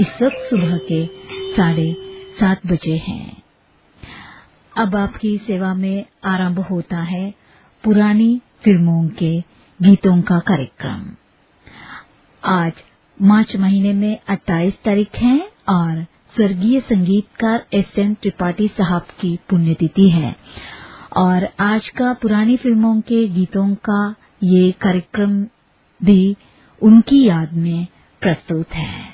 इस वक्त सुबह के साढ़े सात बजे हैं। अब आपकी सेवा में आरंभ होता है पुरानी फ़िल्मों के गीतों का कार्यक्रम। आज मार्च महीने में 28 तारीख है और स्वर्गीय संगीतकार एस एन त्रिपाठी साहब की पुण्यतिथि है। और आज का पुरानी फ़िल्मों के गीतों का ये कार्यक्रम भी उनकी याद में प्रस्तुत है।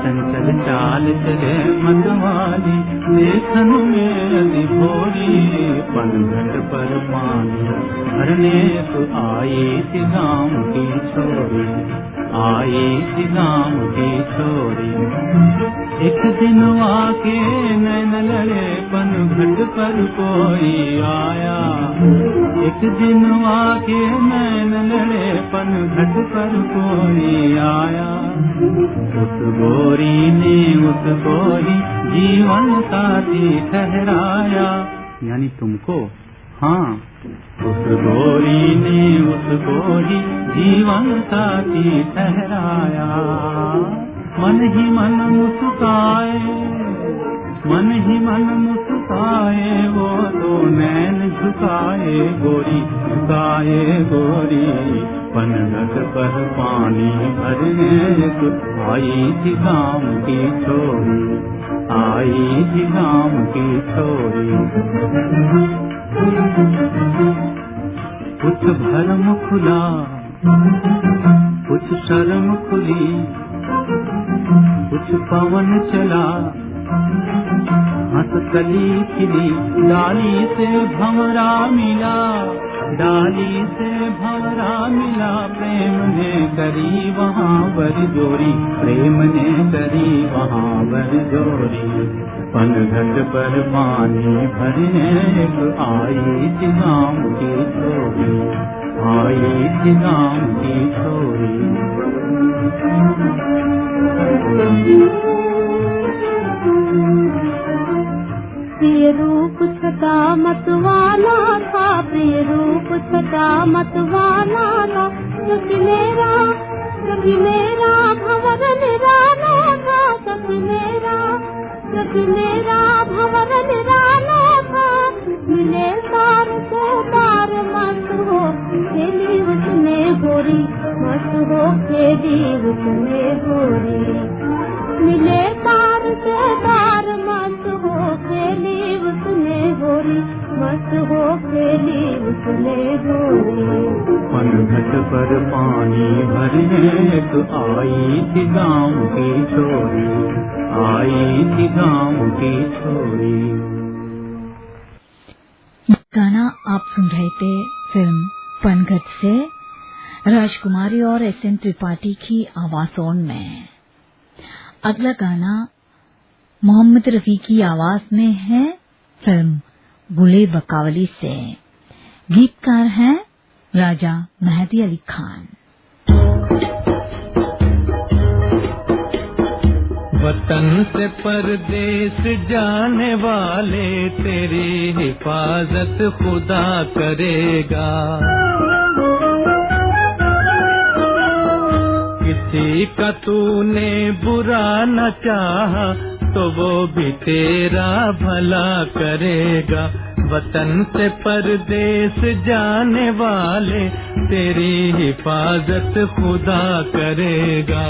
चंचल चाल चले मतवाली देखन में भोरी, पनघट पर पानी भरने तो थी गाँव की छोरी थी गाँव की छोरी एक दिन आके नैन लड़े पन घट पर कोई आया। एक दिन आके नैन लड़े पन घट पर कोई आया। उस गोरी ने उसको ही जीवन साथी ठहराया। यानी तुमको हाँ उस गोरी ने उसको ही जीवन साथी ठहराया। मन ही मन मुस्काए। मन ही मन मुस्काए, वो तो नैन झुकाए गोरी झुकाए गोरी। पनघट पर पानी भरने आई थी गाँव की छोरी आई थी गाँव की छोरी कुछ भरम खुला कुछ शर्म खुली, कुछ पवन चला। हंस कली खिली डाली से भंवरा मिला, डाली से भंवरा मिला, प्रेम ने करी वहाँ बर जोरी प्रेम ने करी वहाँ बर जोरी पनघट पर पानी भरने आई थी गाँव की छोरी आई थी की छोरी प्रिय रूप छटा मतवाला था, प्रिय रूप छटा मतवाला था। सखी मेरा सखी मेरा भंवर निराला था। सखी मेरा सखी मेरा भंवर निराला था। मिले तार से तार मत हो खेली उसमें गोरी मत हो खेली उसमें गोरी मिले तार से तार मत हो खेली उसने गोरी मत हो खेली उसने गोरी। पनघट पर पानी भरने तो आई थी गाँव की छोरी आई थी गाँव की छोरी गाना आप सुन रहे थे फ़िल्म पनघट से। राजकुमारी और एस एन त्रिपाठी की आवाजों में। अगला गाना मोहम्मद रफी की आवाज़ में है, फ़िल्म गुले बकावली से। गीतकार हैं राजा मेहदी अली खान। वतन से परदेश जाने वाले तेरी हिफाजत खुदा करेगा। किसी का तूने बुरा न चाहा तो वो भी तेरा भला करेगा। वतन से परदेश जाने वाले, तेरी हिफाजत खुदा करेगा।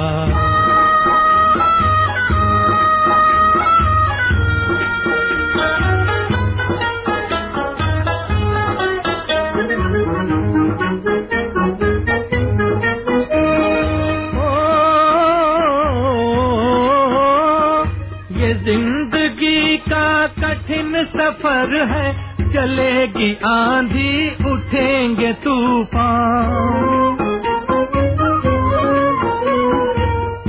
कठिन सफ़र है, चलेगी आंधी, उठेंगे तूफ़ान।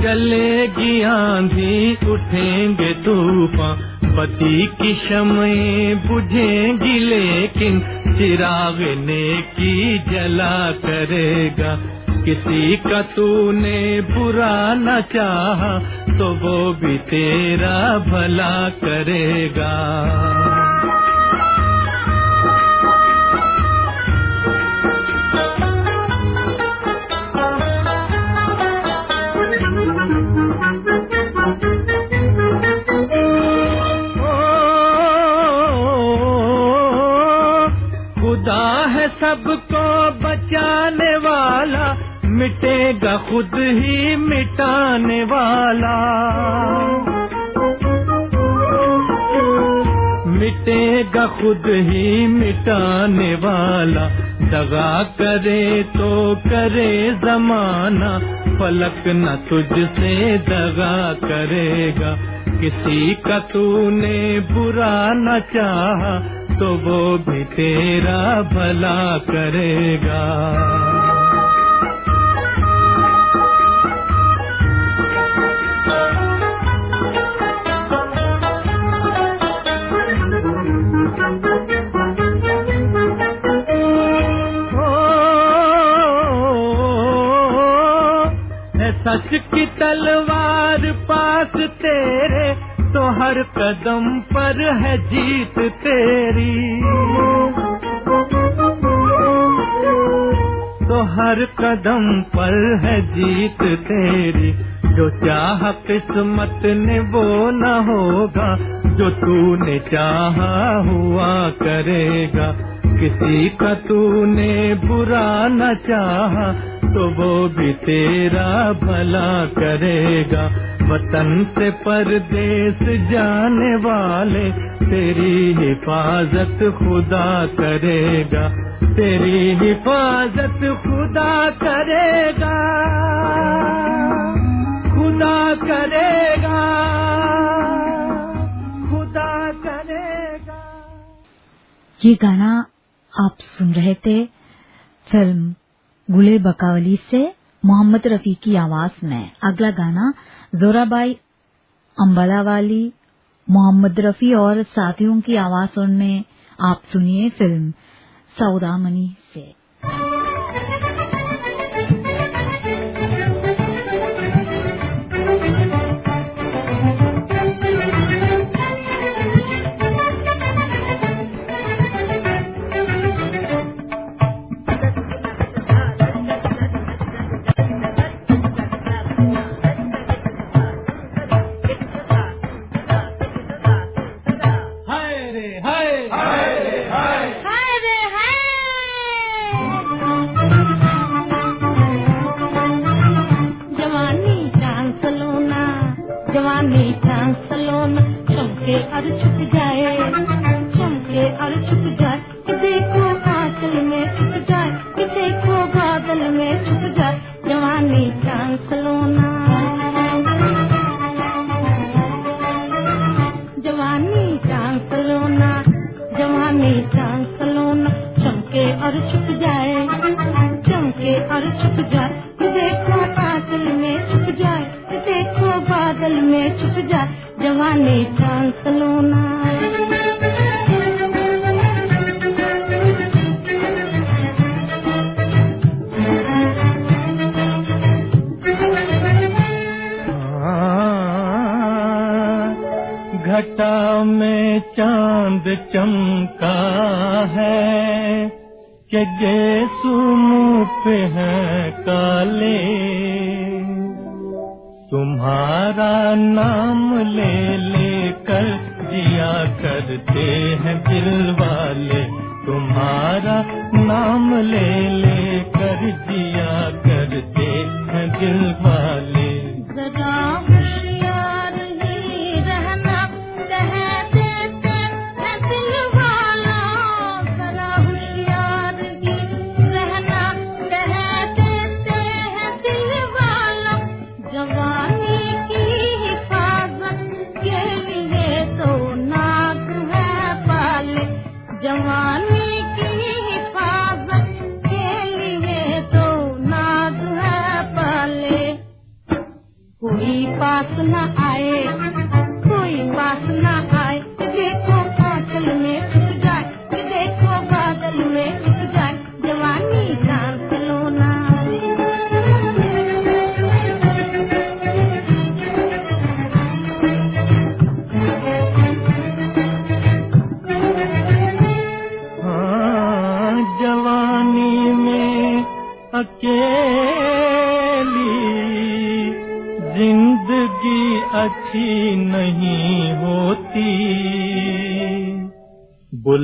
चलेगी आंधी, उठेंगे तूफ़ान। पति की शमय बुझेंगी, लेकिन चिराग ने की जला करेगा। किसी का तूने बुरा न चाहा तो वो भी तेरा भला करेगा। सबको बचाने वाला मिटेगा खुद ही मिटाने वाला। मिटेगा खुद ही मिटाने वाला। दगा करे तो करे जमाना फलक न तुझसे दगा करेगा। किसी का तूने बुरा न चाहा तो वो भी तेरा भला करेगा। की तलवार पास तेरे तो हर कदम पर है जीत तेरी। तो हर कदम पर है जीत तेरी, जो चाह किस्मत ने वो न होगा, जो तूने चाहा हुआ करेगा। किसी का तूने बुरा न चाहा तो वो भी तेरा भला करेगा। वतन से परदेश जाने वाले तेरी हिफाजत खुदा करेगा। तेरी हिफाजत खुदा करेगा। खुदा करेगा। खुदा करेगा। ये गाना आप सुन रहे थे, फ़िल्म गुले बकावली से मोहम्मद रफी की आवाज़ में अगला गाना जोराबाई अम्बालावाली मोहम्मद रफी और साथियों की आवाज़ में आप सुनिए फ़िल्म सौदामनी forgot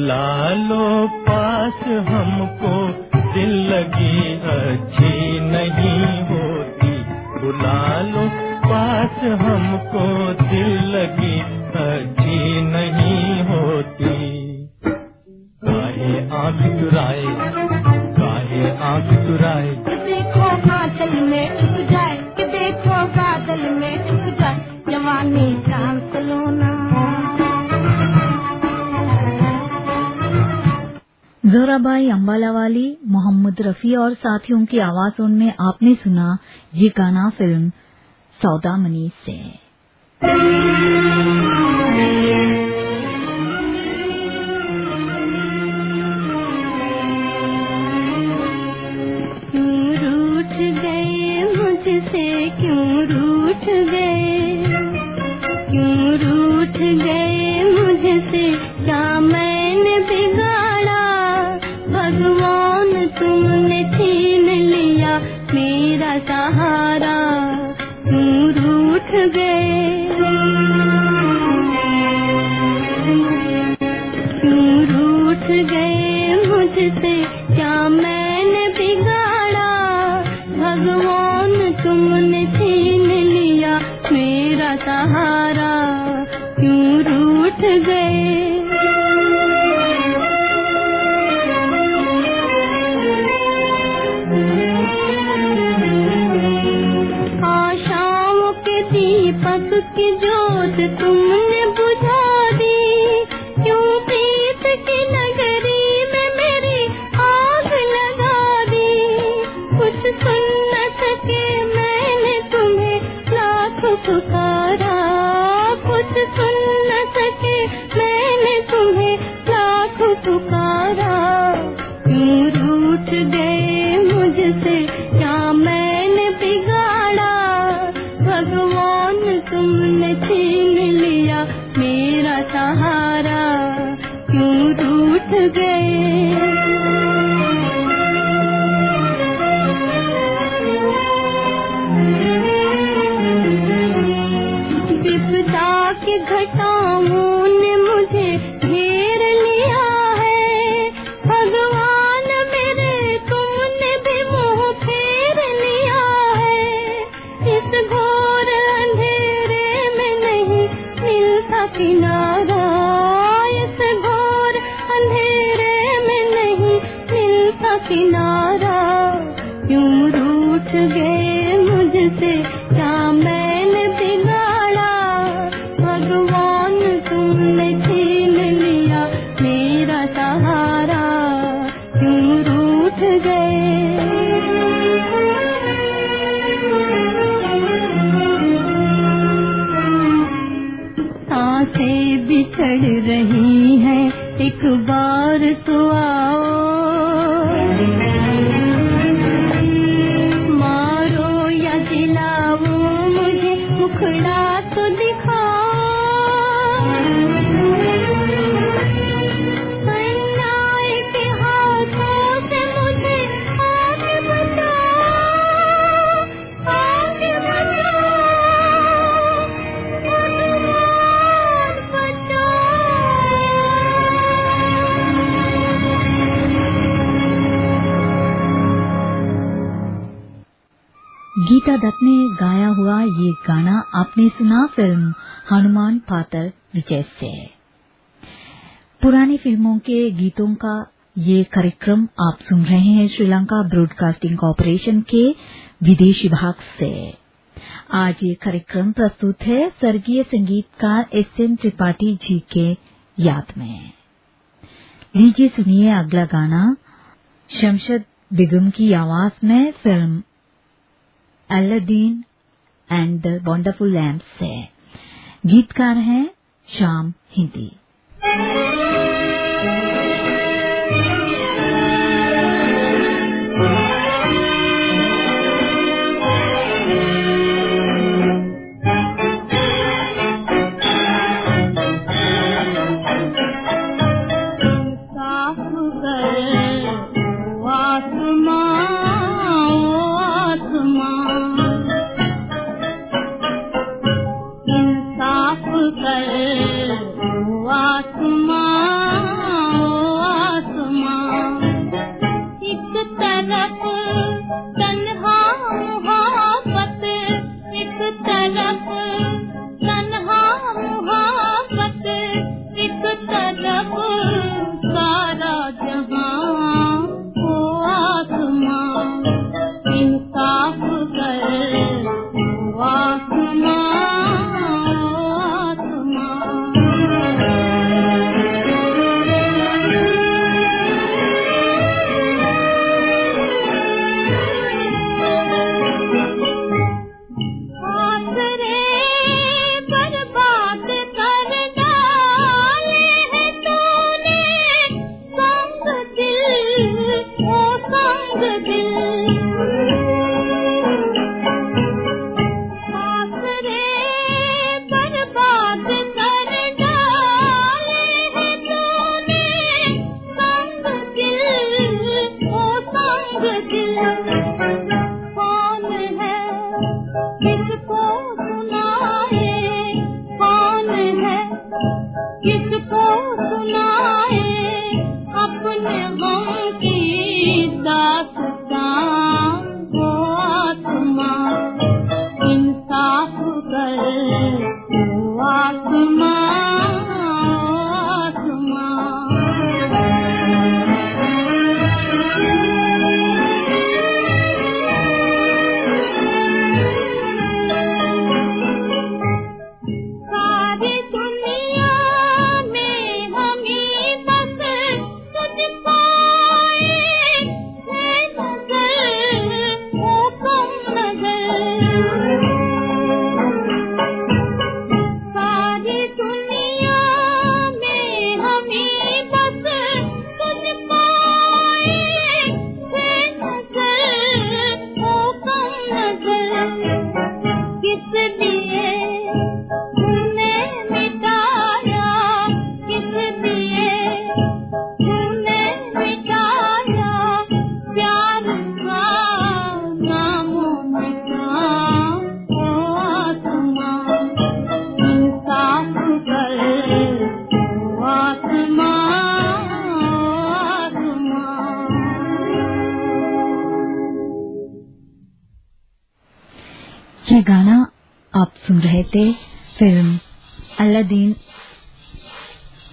बुला लो पास हमको। दिल लगी अच्छी नहीं होती। बुला लो पास हमको। दिल लगी अच्छी नहीं होती। काहे आँख चुराए, काहे आँख चुराए। देखो बादल में छुप जाए देखो बादल में छुप जाए। जवानी जोराबाई अम्बाला वाली मोहम्मद रफी और साथियों की आवाजों में आपने सुना ये गाना फ़िल्म सौदामनी से। गए मुझसे? क्या गीता दत्त ने गाया हुआ ये गाना आपने सुना फ़िल्म हनुमान पातर विजय से। पुरानी फ़िल्मों के गीतों का ये कार्यक्रम आप सुन रहे हैं श्रीलंका ब्रॉडकास्टिंग कॉरपोरेशन के विदेशी भाग से। आज ये कार्यक्रम प्रस्तुत है स्वर्गीय संगीतकार एस एन त्रिपाठी जी के याद में। लीजिए सुनिए अगला गाना, शमशद बेगम की आवाज़ में film Aladdin and the wonderful lamp से गीतकार हैं Shyam Hindi.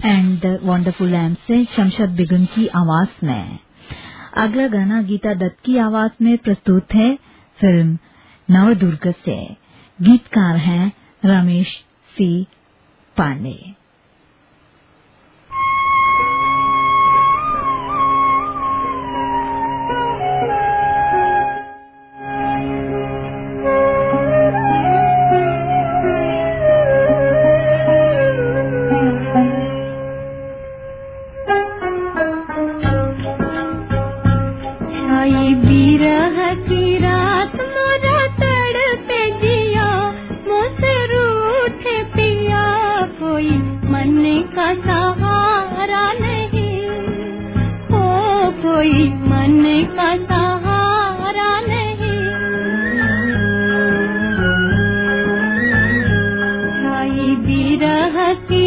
And wonderful lamp से शमशद बिगुन की आवाज़ में। अगला गाना गीता दत्त की आवाज़ में प्रस्तुत है, फ़िल्म नवदुर्ग से। गीतकार हैं रमेश सी पांडे। का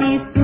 में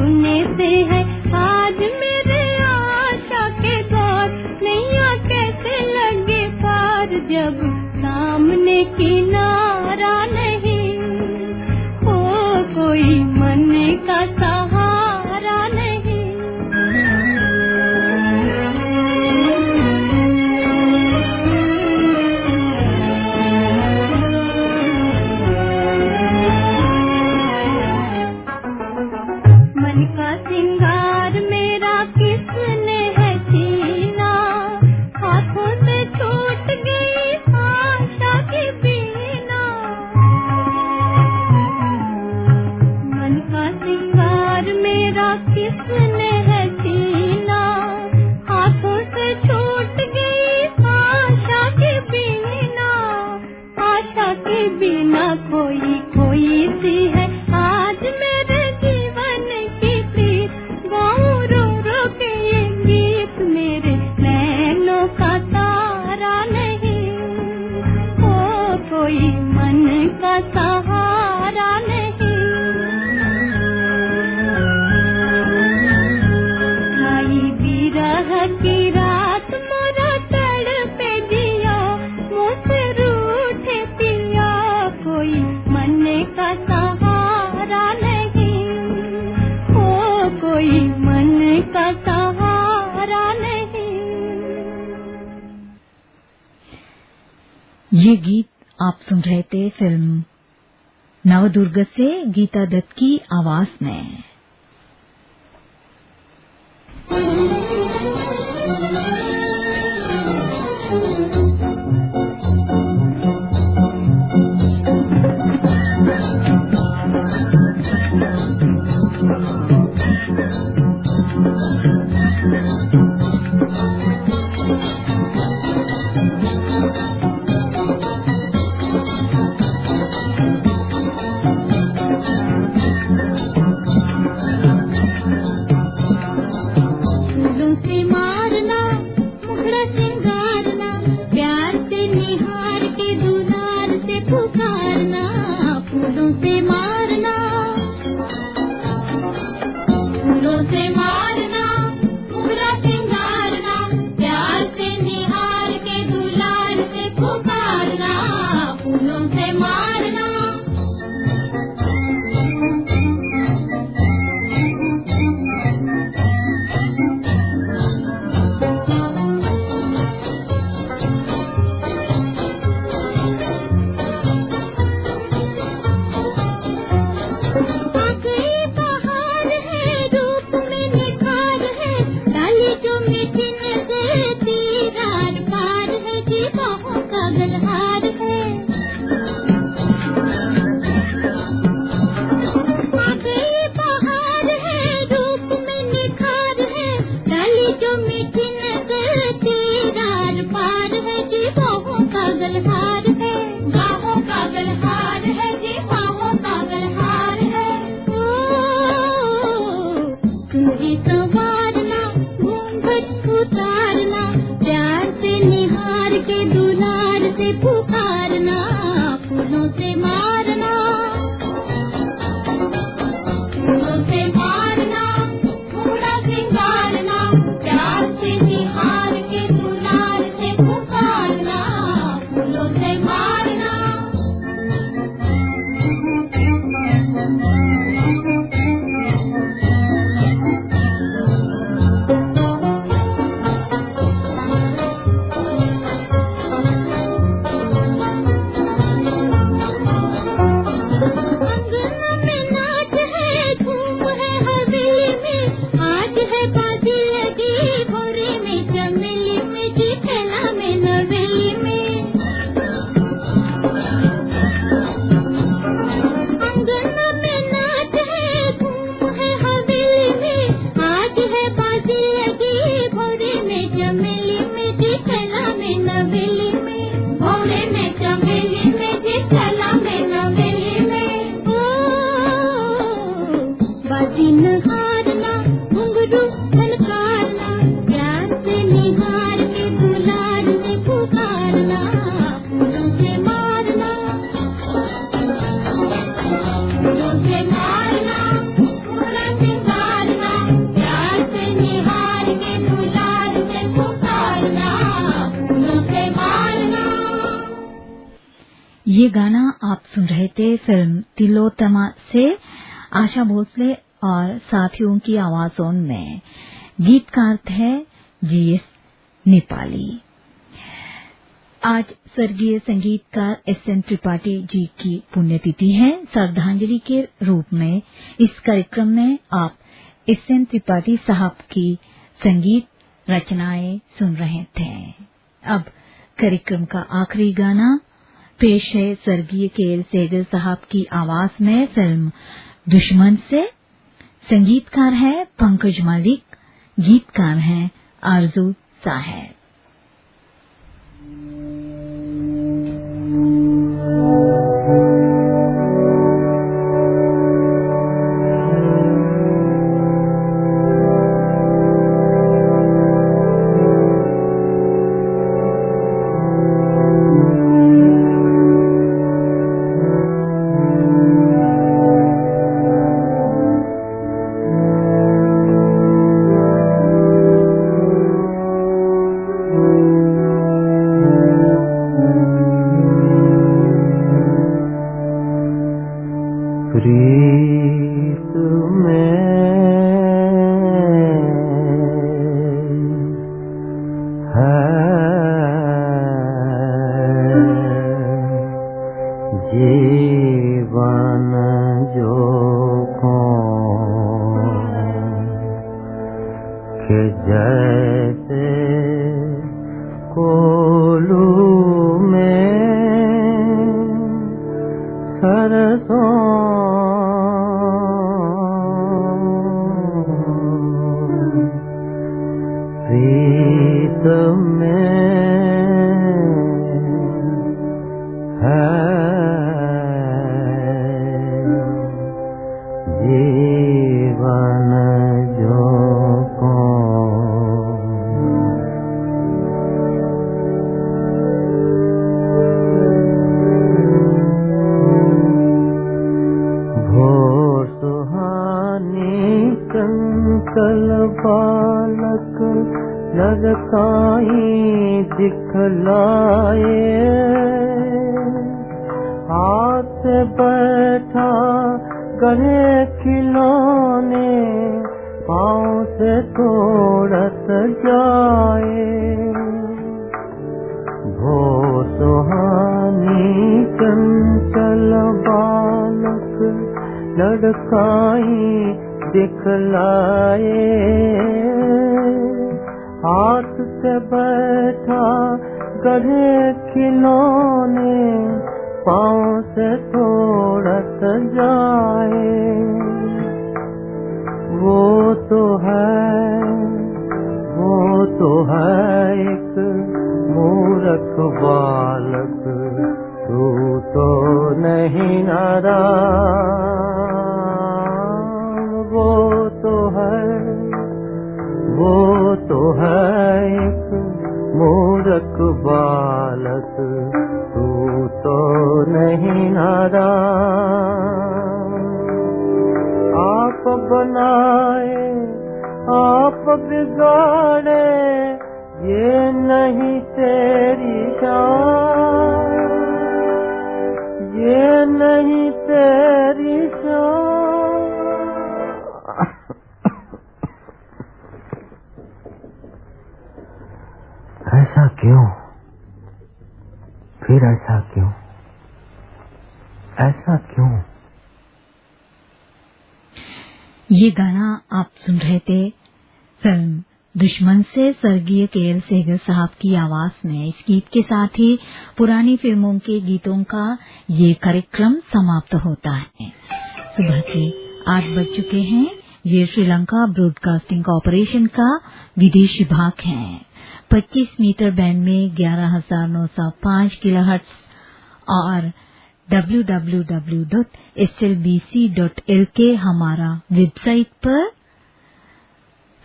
गीता दत्त की आवाज़ में। फ़िल्म तिलोत्तमा से आशा भोसले और साथियों की आवाजों में। गीतकार थे है जीएस नेपाली। आज स्वर्गीय संगीतकार एस एन त्रिपाठी जी की पुण्यतिथि है। श्रद्धांजलि के रूप में इस कार्यक्रम में आप एस एन त्रिपाठी साहब की संगीत रचनाएँ सुन रहे थे। अब कार्यक्रम का आखिरी गाना पेश है स्वर्गीय के एल सेगर साहब की आवाज़ में फ़िल्म दुश्मन से। संगीतकार हैं पंकज मलिक, गीतकार हैं आरज़ू साहेब। बैठा गले खिलौने, पाँव से तोड़त जाए। भो सुहानी चंचल बालक लड़काई दिखलाए। हाथ से बैठा गढ़े खिलौने पाँव से तोड़त जाए। वो तो है, वो तो है एक मूर्ख बालक, तू तो नहीं नारा वो तो है, वो तो है एक मूर्ख बालक। तू नहीं नारा। आप बनाए, आप बिगाड़े, ये नहीं तेरी शान ये नहीं तेरी शान ऐसा क्यों? फिर ऐसा क्यों ऐसा क्यों ये गाना आप सुन रहे थे फ़िल्म दुश्मन से स्वर्गीय के एल सेगर साहब की आवाज़ में। इस गीत के साथ ही पुरानी फ़िल्मों के गीतों का ये कार्यक्रम समाप्त होता है। सुबह के आठ बज चुके हैं। ये श्रीलंका ब्रॉडकास्टिंग कॉरपोरेशन का विदेश विभाग है। 25 मीटर बैंड में 11,905 किलोहर्ट्ज और www.slbc.lk हमारा वेबसाइट पर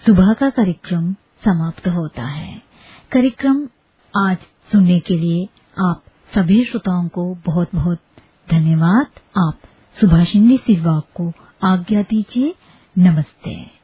सुबह का कार्यक्रम समाप्त होता है। कार्यक्रम आज सुनने के लिए आप सभी श्रोताओं को बहुत बहुत धन्यवाद। आप सुभाषिनी सिलवा को आज्ञा दीजिए। नमस्ते।